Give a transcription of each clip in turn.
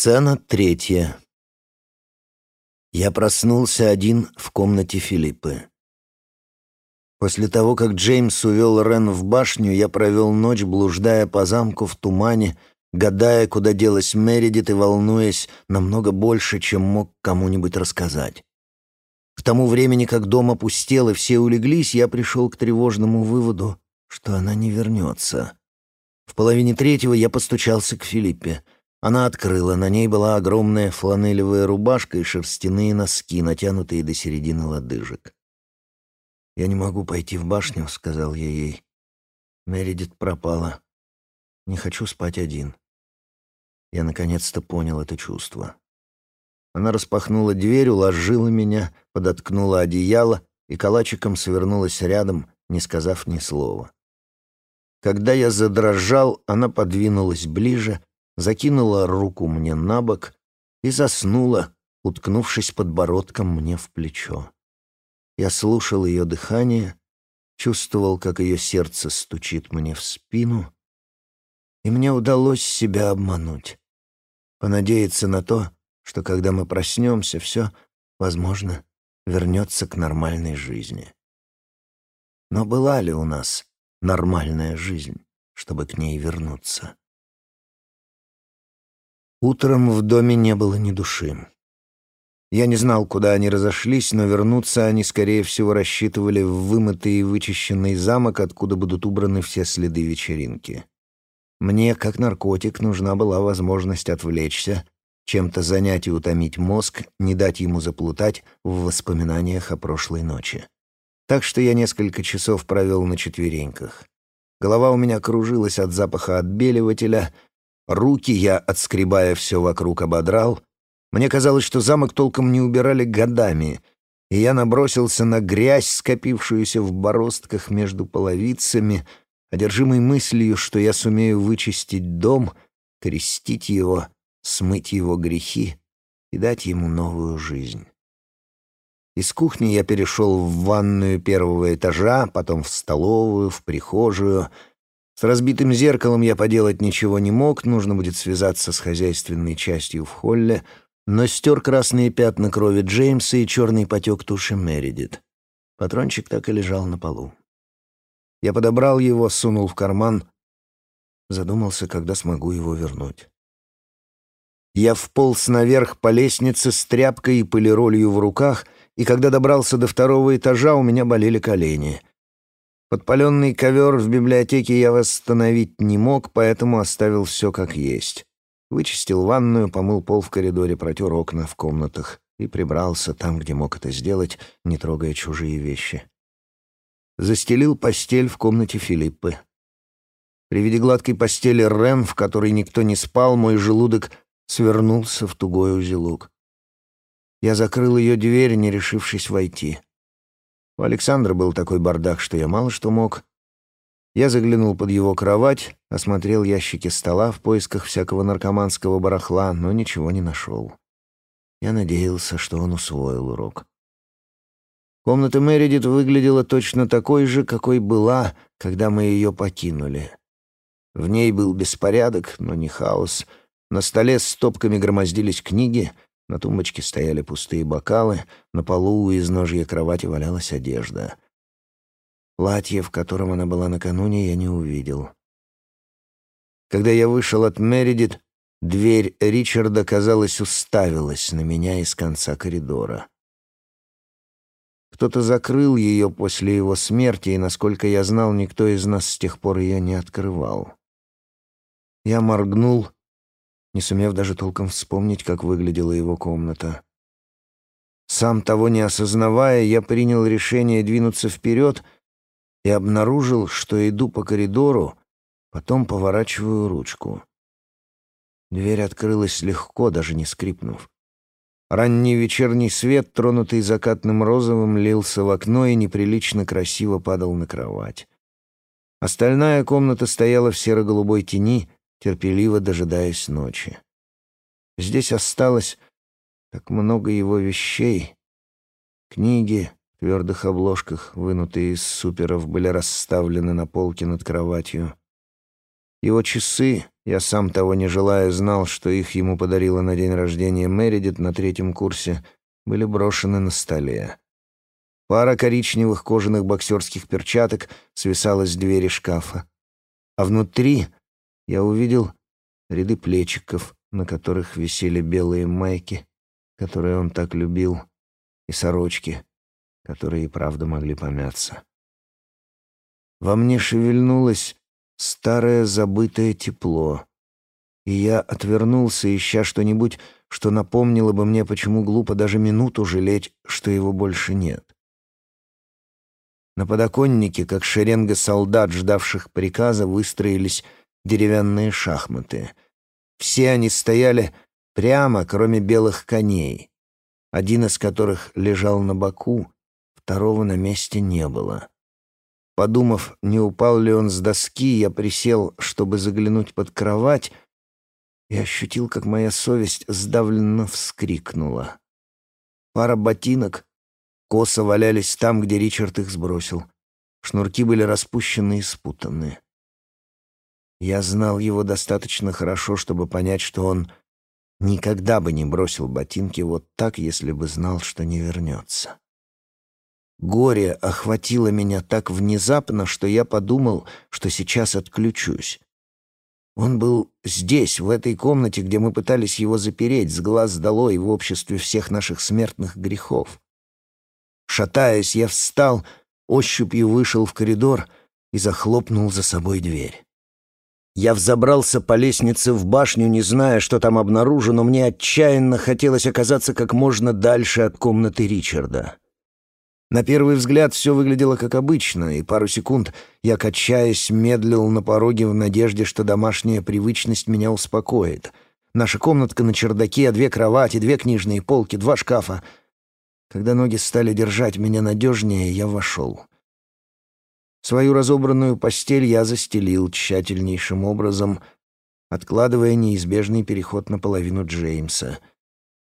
Сцена третья. Я проснулся один в комнате Филиппы. После того, как Джеймс увел Рен в башню, я провел ночь, блуждая по замку в тумане, гадая, куда делась Мередит и волнуясь намного больше, чем мог кому-нибудь рассказать. К тому времени, как дом опустел и все улеглись, я пришел к тревожному выводу, что она не вернется. В половине третьего я постучался к Филиппе — она открыла, на ней была огромная фланелевая рубашка и шерстяные носки, натянутые до середины лодыжек. «Я не могу пойти в башню», — сказал я ей. Мередит пропала. Не хочу спать один. Я наконец-то понял это чувство. Она распахнула дверь, уложила меня, подоткнула одеяло и калачиком свернулась рядом, не сказав ни слова. Когда я задрожал, она подвинулась ближе — закинула руку мне на бок и заснула, уткнувшись подбородком мне в плечо. Я слушал ее дыхание, чувствовал, как ее сердце стучит мне в спину, и мне удалось себя обмануть, понадеяться на то, что когда мы проснемся, все, возможно, вернется к нормальной жизни. Но была ли у нас нормальная жизнь, чтобы к ней вернуться? Утром в доме не было ни души. Я не знал, куда они разошлись, но вернуться они, скорее всего, рассчитывали в вымытый и вычищенный замок, откуда будут убраны все следы вечеринки. Мне, как наркотик, нужна была возможность отвлечься, чем-то занять и утомить мозг, не дать ему заплутать в воспоминаниях о прошлой ночи. Так что я несколько часов провел на четвереньках. Голова у меня кружилась от запаха отбеливателя — Руки я, отскребая все вокруг, ободрал. Мне казалось, что замок толком не убирали годами, и я набросился на грязь, скопившуюся в бороздках между половицами, одержимой мыслью, что я сумею вычистить дом, крестить его, смыть его грехи и дать ему новую жизнь. Из кухни я перешел в ванную первого этажа, потом в столовую, в прихожую — с разбитым зеркалом я поделать ничего не мог, нужно будет связаться с хозяйственной частью в холле, но стер красные пятна крови Джеймса и черный потек туши Мередит. Патрончик так и лежал на полу. Я подобрал его, сунул в карман, задумался, когда смогу его вернуть. Я вполз наверх по лестнице с тряпкой и полиролью в руках, и когда добрался до второго этажа, у меня болели колени — Подпаленный ковер в библиотеке я восстановить не мог, поэтому оставил все как есть. Вычистил ванную, помыл пол в коридоре, протер окна в комнатах и прибрался там, где мог это сделать, не трогая чужие вещи. Застелил постель в комнате Филиппы. При виде гладкой постели Рен, в которой никто не спал, мой желудок свернулся в тугой узелок. Я закрыл ее дверь, не решившись войти. У Александра был такой бардак, что я мало что мог. Я заглянул под его кровать, осмотрел ящики стола в поисках всякого наркоманского барахла, но ничего не нашел. Я надеялся, что он усвоил урок. Комната Мередит выглядела точно такой же, какой была, когда мы ее покинули. В ней был беспорядок, но не хаос. На столе с стопками громоздились книги — на тумбочке стояли пустые бокалы, на полу у изножья кровати валялась одежда. Платье, в котором она была накануне, я не увидел. Когда я вышел от Мередит, дверь Ричарда, казалось, уставилась на меня из конца коридора. Кто-то закрыл ее после его смерти, и, насколько я знал, никто из нас с тех пор ее не открывал. Я моргнул не сумев даже толком вспомнить, как выглядела его комната. Сам того не осознавая, я принял решение двинуться вперед и обнаружил, что иду по коридору, потом поворачиваю ручку. Дверь открылась легко, даже не скрипнув. Ранний вечерний свет, тронутый закатным розовым, лился в окно и неприлично красиво падал на кровать. Остальная комната стояла в серо-голубой тени — терпеливо дожидаясь ночи. Здесь осталось так много его вещей. Книги в твердых обложках, вынутые из суперов, были расставлены на полке над кроватью. Его часы, я сам того не желая знал, что их ему подарила на день рождения Мередит на третьем курсе, были брошены на столе. Пара коричневых кожаных боксерских перчаток свисала с двери шкафа. А внутри я увидел ряды плечиков, на которых висели белые майки, которые он так любил, и сорочки, которые и правда могли помяться. Во мне шевельнулось старое забытое тепло, и я отвернулся, ища что-нибудь, что напомнило бы мне, почему глупо даже минуту жалеть, что его больше нет. На подоконнике, как шеренга солдат, ждавших приказа, выстроились деревянные шахматы. Все они стояли прямо, кроме белых коней, один из которых лежал на боку, второго на месте не было. Подумав, не упал ли он с доски, я присел, чтобы заглянуть под кровать, и ощутил, как моя совесть сдавленно вскрикнула. Пара ботинок косо валялись там, где Ричард их сбросил. Шнурки были распущены и спутаны. Я знал его достаточно хорошо, чтобы понять, что он никогда бы не бросил ботинки вот так, если бы знал, что не вернется. Горе охватило меня так внезапно, что я подумал, что сейчас отключусь. Он был здесь, в этой комнате, где мы пытались его запереть, с глаз долой в обществе всех наших смертных грехов. Шатаясь, я встал, ощупью вышел в коридор и захлопнул за собой дверь. Я взобрался по лестнице в башню, не зная, что там обнаружу, но мне отчаянно хотелось оказаться как можно дальше от комнаты Ричарда. На первый взгляд все выглядело как обычно, и пару секунд я, качаясь, медлил на пороге в надежде, что домашняя привычность меня успокоит. Наша комнатка на чердаке, две кровати, две книжные полки, два шкафа. Когда ноги стали держать меня надежнее, я вошел. Свою разобранную постель я застелил тщательнейшим образом, откладывая неизбежный переход на половину Джеймса.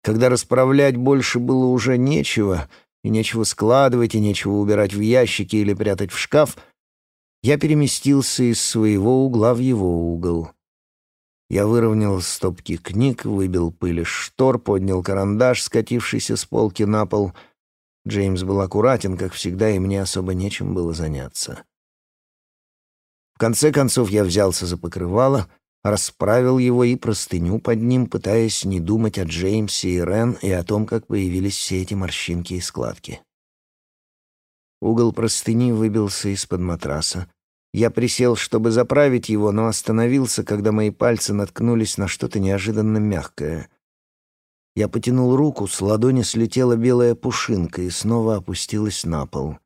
Когда расправлять больше было уже нечего, и нечего складывать, и нечего убирать в ящики или прятать в шкаф, я переместился из своего угла в его угол. Я выровнял стопки книг, выбил пыль из штор, поднял карандаш, скатившийся с полки на пол — Джеймс был аккуратен, как всегда, и мне особо нечем было заняться. В конце концов я взялся за покрывало, расправил его и простыню под ним, пытаясь не думать о Джеймсе и Рен и о том, как появились все эти морщинки и складки. Угол простыни выбился из-под матраса. Я присел, чтобы заправить его, но остановился, когда мои пальцы наткнулись на что-то неожиданно мягкое. Я потянул руку, с ладони слетела белая пушинка и снова опустилась на пол.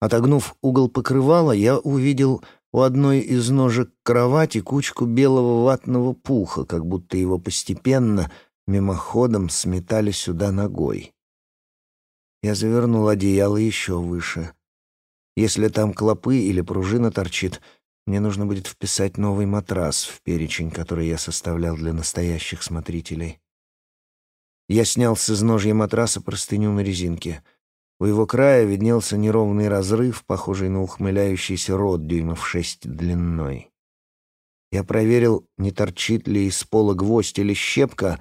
Отогнув угол покрывала, я увидел у одной из ножек кровати кучку белого ватного пуха, как будто его постепенно, мимоходом сметали сюда ногой. Я завернул одеяло еще выше. Если там клопы или пружина торчит, мне нужно будет вписать новый матрас в перечень, который я составлял для настоящих смотрителей. Я снял с изножья матраса простыню на резинке. У его края виднелся неровный разрыв, похожий на ухмыляющийся рот дюймов шесть длиной. Я проверил, не торчит ли из пола гвоздь или щепка,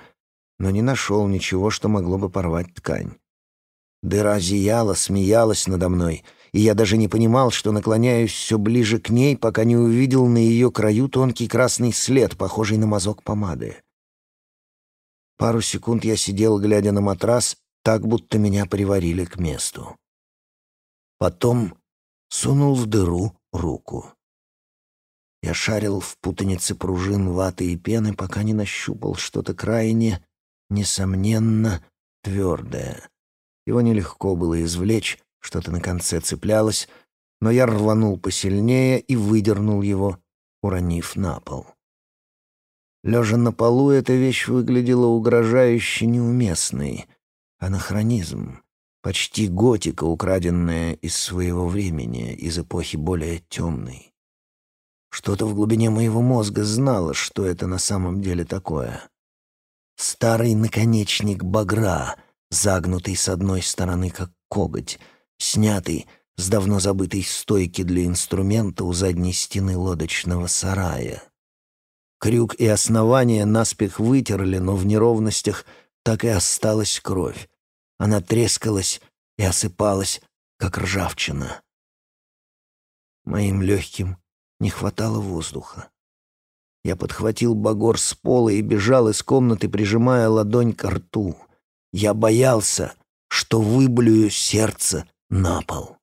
но не нашел ничего, что могло бы порвать ткань. Дыра зияла, смеялась надо мной, и я даже не понимал, что наклоняюсь все ближе к ней, пока не увидел на ее краю тонкий красный след, похожий на мазок помады. Пару секунд я сидел, глядя на матрас, так, будто меня приварили к месту. Потом сунул в дыру руку. Я шарил в путанице пружин, ваты и пены, пока не нащупал что-то крайне, несомненно, твердое. Его нелегко было извлечь, что-то на конце цеплялось, но я рванул посильнее и выдернул его, уронив на пол. Лежа на полу, эта вещь выглядела угрожающе неуместной. Анахронизм. Почти готика, украденная из своего времени, из эпохи более темной. Что-то в глубине моего мозга знало, что это на самом деле такое. Старый наконечник багра, загнутый с одной стороны, как коготь, снятый с давно забытой стойки для инструмента у задней стены лодочного сарая. Крюк и основание наспех вытерли, но в неровностях так и осталась кровь. Она трескалась и осыпалась, как ржавчина. Моим легким не хватало воздуха. Я подхватил багор с пола и бежал из комнаты, прижимая ладонь к рту. Я боялся, что выблюю сердце на пол.